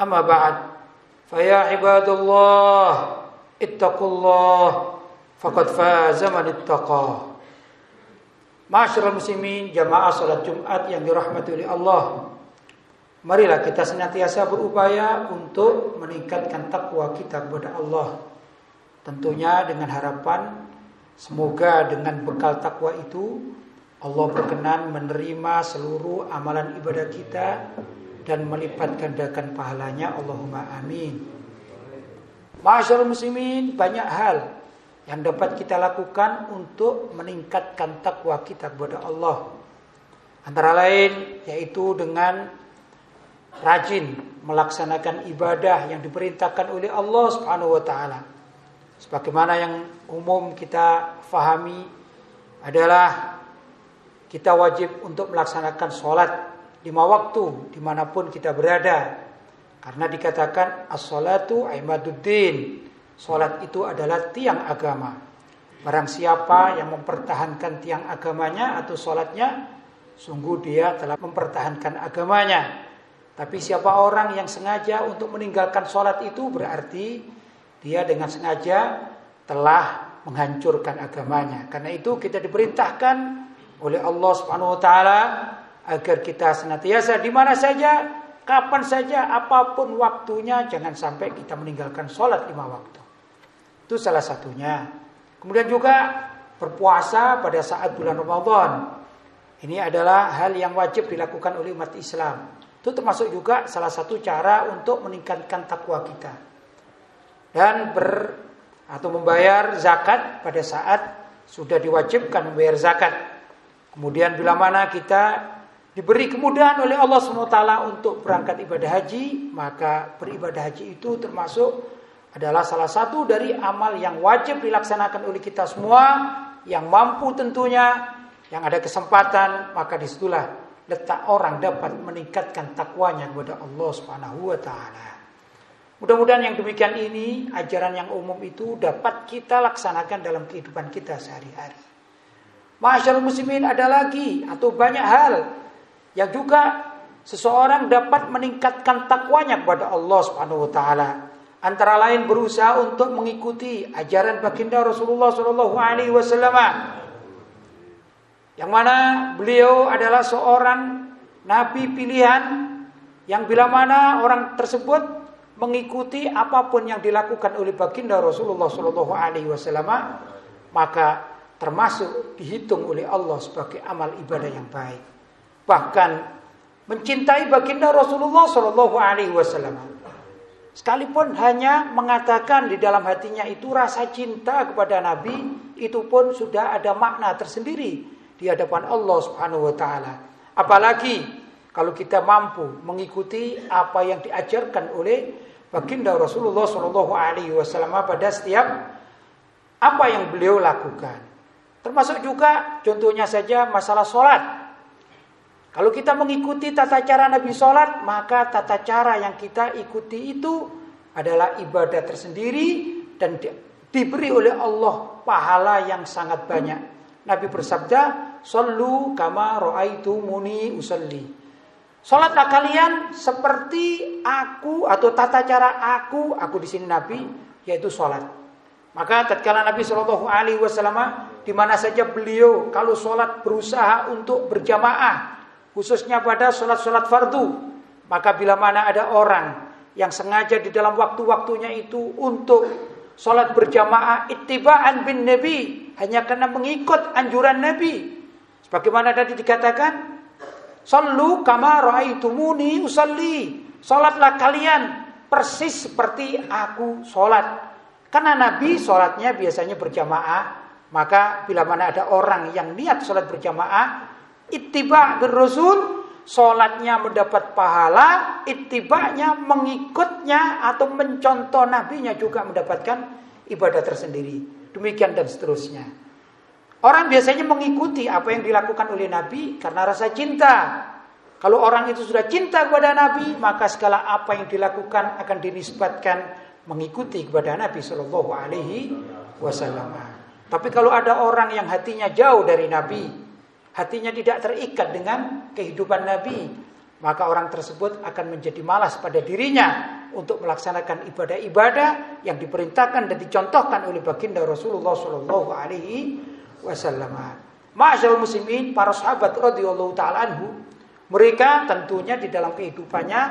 أما بعد فيا عباد الله اتقوا الله فقد فاز من اتقى Masyarakat muslimin jamaah salat Jumat yang dirahmati oleh Allah Marilah kita senantiasa berupaya untuk meningkatkan takwa kita kepada Allah Tentunya dengan harapan Semoga dengan bekal takwa itu Allah berkenan menerima seluruh amalan ibadah kita dan melipat gandakan pahalanya Allahumma amin. Masyaallah muslimin banyak hal yang dapat kita lakukan untuk meningkatkan takwa kita kepada Allah. Antara lain yaitu dengan rajin melaksanakan ibadah yang diperintahkan oleh Allah Subhanahu wa taala. Sebagaimana yang umum kita fahami adalah kita wajib untuk melaksanakan sholat lima waktu di mana pun kita berada. Karena dikatakan as-salatu aimaduddin. Salat itu adalah tiang agama. Barang siapa yang mempertahankan tiang agamanya atau salatnya, sungguh dia telah mempertahankan agamanya. Tapi siapa orang yang sengaja untuk meninggalkan salat itu berarti dia dengan sengaja telah menghancurkan agamanya. Karena itu kita diperintahkan oleh Allah Subhanahu wa taala agar kita senantiasa di mana saja, kapan saja, apa pun waktunya jangan sampai kita meninggalkan sholat lima waktu. Itu salah satunya. Kemudian juga berpuasa pada saat bulan Ramadan. Ini adalah hal yang wajib dilakukan oleh umat Islam. Itu termasuk juga salah satu cara untuk meningkatkan takwa kita. Dan ber atau membayar zakat pada saat sudah diwajibkan membayar zakat. Kemudian bila mana kita diberi kemudahan oleh Allah SWT untuk berangkat ibadah haji, maka beribadah haji itu termasuk adalah salah satu dari amal yang wajib dilaksanakan oleh kita semua, yang mampu tentunya, yang ada kesempatan, maka di situlah letak orang dapat meningkatkan takwanya kepada Allah Subhanahu wa taala. Mudah-mudahan yang demikian ini ajaran yang umum itu dapat kita laksanakan dalam kehidupan kita sehari-hari. Masyaallah muslimin ada lagi atau banyak hal yang juga seseorang dapat meningkatkan takwanya kepada Allah Subhanahu wa taala. Antara lain berusaha untuk mengikuti ajaran baginda Rasulullah Shallallahu alaihi wasallam. Yang mana beliau adalah seorang nabi pilihan yang bila mana orang tersebut mengikuti apa pun yang dilakukan oleh baginda Rasulullah Shallallahu alaihi wasallam maka termasuk dihitung oleh Allah sebagai amal ibadah yang baik bahkan mencintai baginda Rasulullah Shallallahu Alaihi Wasallam. Sekalipun hanya mengatakan di dalam hatinya itu rasa cinta kepada Nabi, itu pun sudah ada makna tersendiri di hadapan Allah Subhanahu Wa Taala. Apalagi kalau kita mampu mengikuti apa yang diajarkan oleh baginda Rasulullah Shallallahu Alaihi Wasallam pada setiap apa yang beliau lakukan. Termasuk juga contohnya saja masalah sholat. Kalau kita mengikuti tata cara Nabi Sholat, maka tata cara yang kita ikuti itu adalah ibadah tersendiri dan di, diberi oleh Allah pahala yang sangat banyak. Nabi bersabda, "Sallu kama muni usalli." Salatlah kalian seperti aku atau tata cara aku, aku di sini Nabi, yaitu salat. Maka tatkala Nabi Shallallahu Alaihi Wasallam di mana saja beliau kalau sholat berusaha untuk berjamaah khususnya pada sholat-sholat fardu. Maka bila mana ada orang yang sengaja di dalam waktu-waktunya itu untuk sholat berjamaah ittiba'an bin Nabi hanya karena mengikut anjuran Nabi. Sebagaimana tadi dikatakan, Sallu kama ra'aitumuni usalli. Salatlah kalian persis seperti aku salat. Karena Nabi salatnya biasanya berjamaah, maka bila mana ada orang yang niat salat berjamaah, ittiba bin Rasul, salatnya mendapat pahala, ittibanya mengikutnya atau mencontoh nabinya juga mendapatkan ibadah tersendiri. Demikian dan seterusnya. Orang biasanya mengikuti apa yang dilakukan oleh Nabi karena rasa cinta. Kalau orang itu sudah cinta kepada Nabi, maka segala apa yang dilakukan akan dinisbatkan mengikuti kepada Nabi Shallallahu Alaihi Wasallam. Tapi kalau ada orang yang hatinya jauh dari Nabi, hatinya tidak terikat dengan kehidupan Nabi, maka orang tersebut akan menjadi malas pada dirinya untuk melaksanakan ibadah-ibadah yang diperintahkan dan dicontohkan oleh baginda Rasulullah Shallallahu Alaihi Wasallam. Masyaallah muslimin, para sahabat radhiyallahu taala anhu mereka tentunya di dalam kehidupannya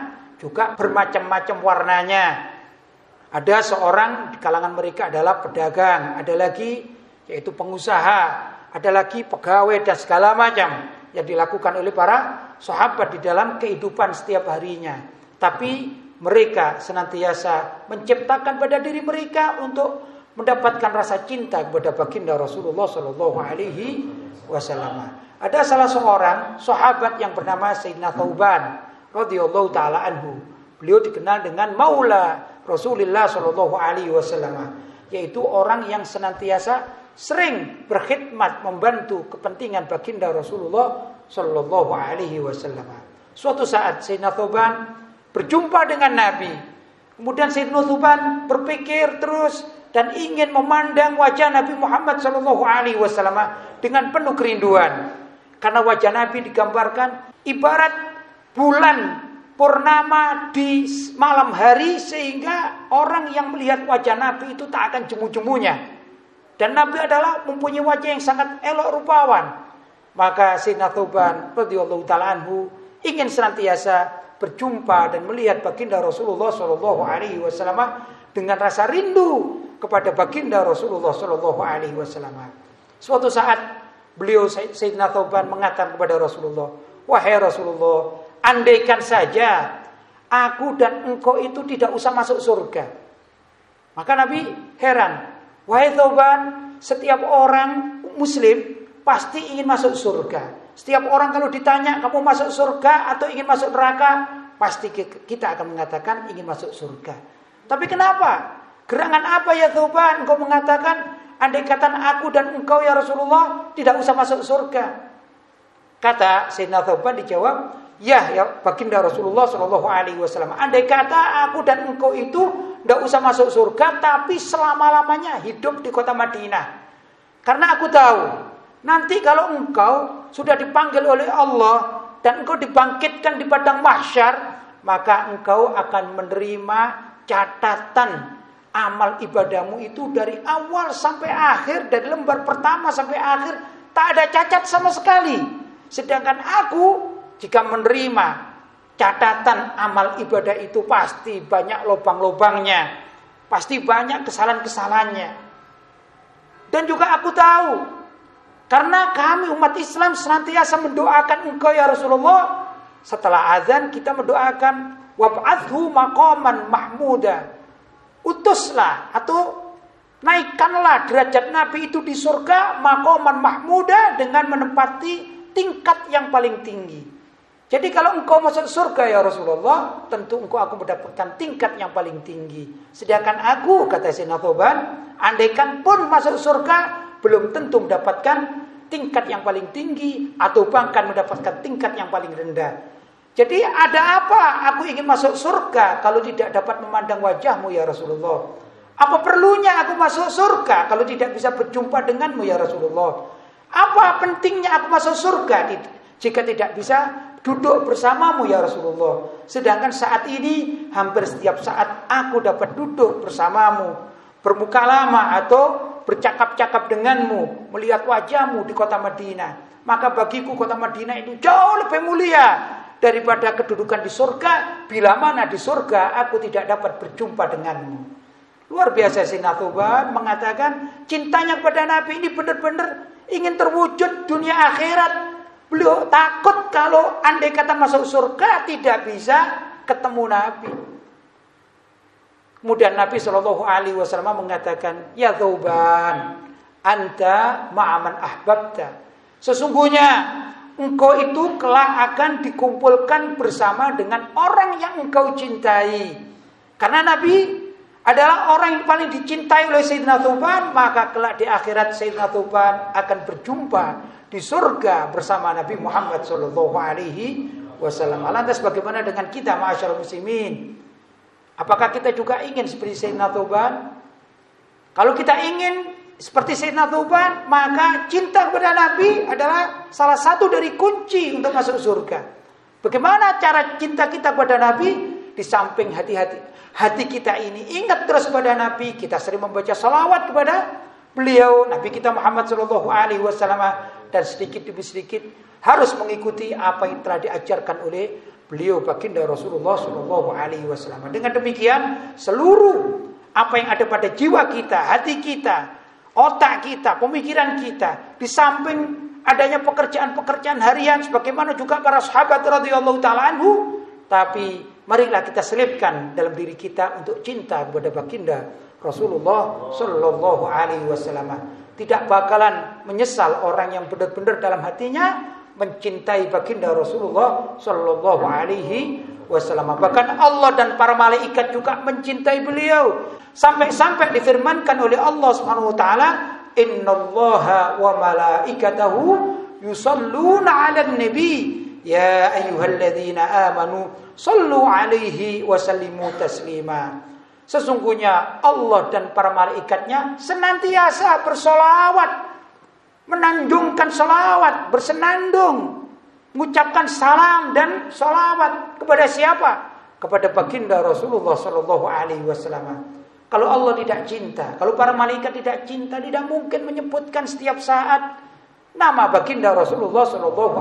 juga bermacam-macam warnanya. Ada seorang di kalangan mereka adalah pedagang, ada lagi yaitu pengusaha, ada lagi pegawai dan segala macam yang dilakukan oleh para sahabat di dalam kehidupan setiap harinya. Tapi mereka senantiasa menciptakan pada diri mereka untuk mendapatkan rasa cinta kepada baginda Rasulullah Shallallahu Alaihi Wasallam. Ada salah seorang sahabat yang bernama Sayyidina Thauban radhiyallahu taala anhu. Beliau dikenal dengan Maula Rasulullah sallallahu alaihi wasallam, yaitu orang yang senantiasa sering berkhidmat membantu kepentingan baginda Rasulullah sallallahu alaihi wasallam. Suatu saat Sayyidina Thauban berjumpa dengan Nabi. Kemudian Sayyidina Thauban berpikir terus dan ingin memandang wajah Nabi Muhammad sallallahu alaihi wasallam dengan penuh kerinduan. Karena wajah Nabi digambarkan ibarat bulan purnama di malam hari sehingga orang yang melihat wajah Nabi itu tak akan jemu-jemunya. Dan Nabi adalah mempunyai wajah yang sangat elok rupawan. Maka Sayyidina Thuban radhiyallahu taala anhu ingin senantiasa berjumpa dan melihat baginda Rasulullah Shallallahu alaihi wasallam dengan rasa rindu kepada baginda Rasulullah Shallallahu alaihi wasallam. Suatu saat Beliau Sayyidina Thauban mengatakan kepada Rasulullah, "Wahai Rasulullah, andaikan saja aku dan engkau itu tidak usah masuk surga." Maka Nabi heran, "Wahai Thauban, setiap orang muslim pasti ingin masuk surga. Setiap orang kalau ditanya kamu masuk surga atau ingin masuk neraka, pasti kita akan mengatakan ingin masuk surga. Tapi kenapa? Gerangan apa ya Thauban engkau mengatakan Andai kata aku dan engkau ya Rasulullah tidak usah masuk surga. Kata Sayyidina Thauban dijawab, ya ya baginda Rasulullah Shallallahu Alaihi. Andai kata aku dan engkau itu tidak usah masuk surga, tapi selama lamanya hidup di kota Madinah. Karena aku tahu nanti kalau engkau sudah dipanggil oleh Allah dan engkau dibangkitkan di padang mahsyar, maka engkau akan menerima catatan amal ibadahmu itu dari awal sampai akhir dari lembar pertama sampai akhir tak ada cacat sama sekali. Sedangkan aku jika menerima catatan amal ibadah itu pasti banyak lubang-lubangnya, pasti banyak kesalahan-kesalahannya. Dan juga aku tahu karena kami umat Islam senantiasa mendoakan engkau ya Rasulullah. Setelah azan kita mendoakan wab'adhu maqaman mahmuda utuslah atau naikkanlah derajat Nabi itu di surga makoman mahmuda dengan menempati tingkat yang paling tinggi. Jadi kalau engkau masuk surga ya Rasulullah, tentu engkau akan mendapatkan tingkat yang paling tinggi. Sedangkan aku, kata Sayyidina Thoban, andaikan pun masuk surga, belum tentu mendapatkan tingkat yang paling tinggi atau bahkan mendapatkan tingkat yang paling rendah. Jadi ada apa aku ingin masuk surga kalau tidak dapat memandang wajahmu ya Rasulullah? Apa perlunya aku masuk surga kalau tidak bisa berjumpa denganmu ya Rasulullah? Apa pentingnya aku masuk surga jika tidak bisa duduk bersamamu ya Rasulullah? Sedangkan saat ini hampir setiap saat aku dapat duduk bersamamu, bermuka lama atau bercakap-cakap denganmu, melihat wajahmu di kota Madinah. Maka bagiku kota Madinah itu jauh lebih mulia daripada kedudukan di surga. Bila mana di surga aku tidak dapat berjumpa denganmu. Luar biasa Sayyidina Thuban mengatakan cintanya kepada Nabi ini benar-benar ingin terwujud dunia akhirat. Beliau takut kalau andai kata masuk surga tidak bisa ketemu Nabi. Kemudian Nabi Shallallahu Alaihi Wasallam mengatakan, Ya Thuban, anta ma'aman ahbabta. Sesungguhnya engkau itu kelak akan dikumpulkan bersama dengan orang yang engkau cintai. Karena Nabi adalah orang yang paling dicintai oleh Sayyidina Thuban, maka kelak di akhirat Sayyidina Thuban akan berjumpa di surga bersama Nabi Muhammad Shallallahu Alaihi Wasallam. Lantas bagaimana dengan kita, masyarakat muslimin? Apakah kita juga ingin seperti Sayyidina Thuban? Kalau kita ingin seperti Sayyidina Thuban, maka cinta kepada Nabi adalah salah satu dari kunci untuk masuk surga. Bagaimana cara cinta kita kepada Nabi? Di samping hati-hati hati kita ini ingat terus kepada Nabi, kita sering membaca salawat kepada beliau, Nabi kita Muhammad Shallallahu Alaihi Wasallam dan sedikit demi sedikit harus mengikuti apa yang telah diajarkan oleh beliau baginda Rasulullah Shallallahu Alaihi Wasallam. Dengan demikian seluruh apa yang ada pada jiwa kita, hati kita, otak kita, pemikiran kita, di samping adanya pekerjaan-pekerjaan harian sebagaimana juga para sahabat radhiyallahu taala anhu, tapi marilah kita selipkan dalam diri kita untuk cinta kepada baginda Rasulullah sallallahu alaihi wasallam. Tidak bakalan menyesal orang yang benar-benar dalam hatinya mencintai baginda Rasulullah sallallahu alaihi wasallam. Bahkan Allah dan para malaikat juga mencintai beliau. Sampai-sampai difirmankan oleh Allah Subhanahu wa taala, "Innallaha wa malaikatahu yusalluna 'alan nabi." Ya ayyuhalladzina amanu sallu 'alaihi wa sallimu taslima. Sesungguhnya Allah dan para malaikatnya senantiasa bersolawat, menanjungkan solawat, bersenandung, mengucapkan salam dan solawat kepada siapa? Kepada baginda Rasulullah Wasallam. Kalau Allah tidak cinta, kalau para malaikat tidak cinta, tidak mungkin menyebutkan setiap saat nama baginda Rasulullah Shallallahu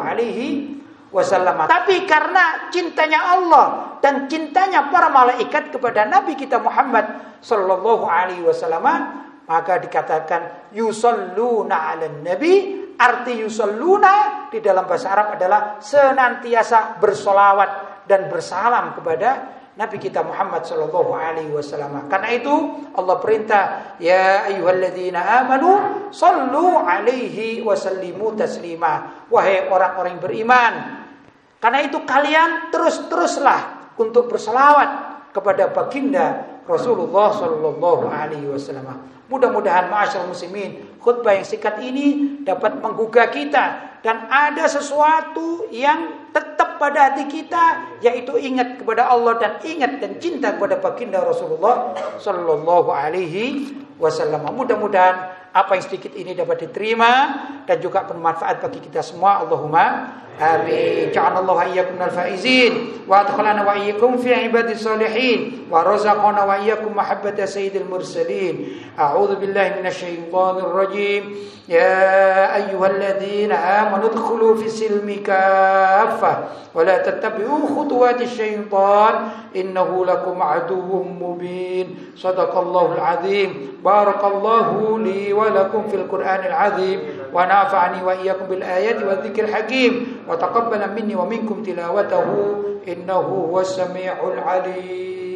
Wasallam. Tapi karena cintanya Allah dan cintanya para malaikat kepada Nabi kita Muhammad Shallallahu Alaihi Wasallam, maka dikatakan yusalluna ala nabi arti yusalluna di dalam bahasa Arab adalah senantiasa bersolawat dan bersalam kepada Nabi kita Muhammad sallallahu alaihi wasallam. Karena itu Allah perintah, ya ayyuhalladzina amanu sallu alaihi wasallimu taslima. Wahai orang-orang beriman, karena itu kalian terus-teruslah untuk berselawat kepada baginda Rasulullah sallallahu alaihi wasallam. Mudah-mudahan ma'asyar muslimin khutbah yang singkat ini dapat menggugah kita dan ada sesuatu yang tetap pada hati kita yaitu ingat kepada Allah dan ingat dan cinta kepada baginda Rasulullah sallallahu alaihi wasallam. Mudah-mudahan apa yang sedikit ini dapat diterima dan juga bermanfaat bagi kita semua. Allahumma amin. Ja'alallahu iyyakum minal faizin wa adkhalana wa iyyakum fi ibadis salihin wa razaqana wa iyyakum mahabbata sayyidil mursalin. A'udzu billahi minasy syaithanir rajim. Ya أيها الذين آمنوا ادخلوا في السلم كافة ولا تتبعوا خطوات الشيطان إنه لكم عدو مبين. صدق الله العظيم. بارك الله لي ولكم في القرآن العظيم ونافعني وإياكم بالآيات والذكر الحكيم. وتقبل مني ومنكم تلاوته إنه هو السميع العليم.